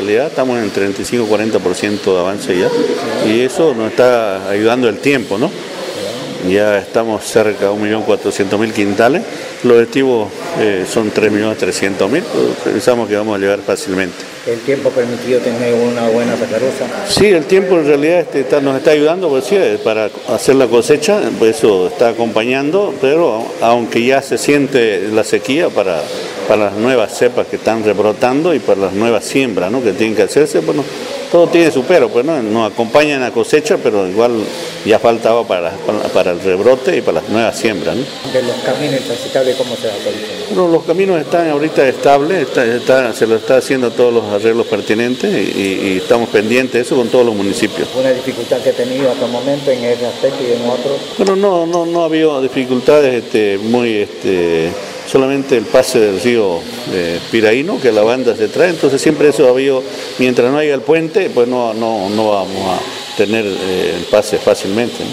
realidad, estamos en 35-40% de avance ya, y eso nos está ayudando el tiempo, ¿no? Ya estamos cerca de 1.400.000 quintales, los objetivos eh, son 3.300.000, pensamos que vamos a llegar fácilmente. ¿El tiempo permitido tener una buena sacarosa? Sí, el tiempo en realidad este, está- nos está ayudando pues, sí, para hacer la cosecha, pues eso está acompañando, pero aunque ya se siente la sequía para, para las nuevas cepas que están rebrotando y para las nuevas siembras ¿no? que tienen que hacerse, bueno, todo tiene su pero, pues no, nos acompañan a cosecha, pero igual ya faltaba para, para, para el rebrote y para las nuevas siembras. ¿no? De los caminos intransitables, ¿cómo se va a? Bueno, los caminos están ahorita estables, está- está- se lo está haciendo todos los arreglos pertinentes y estamos pendientes de eso con todos los municipios. ¿Una dificultad que ha tenido hasta el momento en ese aspecto y en otro? Bueno, no, no, no ha habido dificultades este, muy, este, solamente el pase del río eh, Piraíno, que la banda se trae, entonces siempre eso ha habido, mientras no haya el puente, pues no, no, no vamos a tener eh, el pase fácilmente.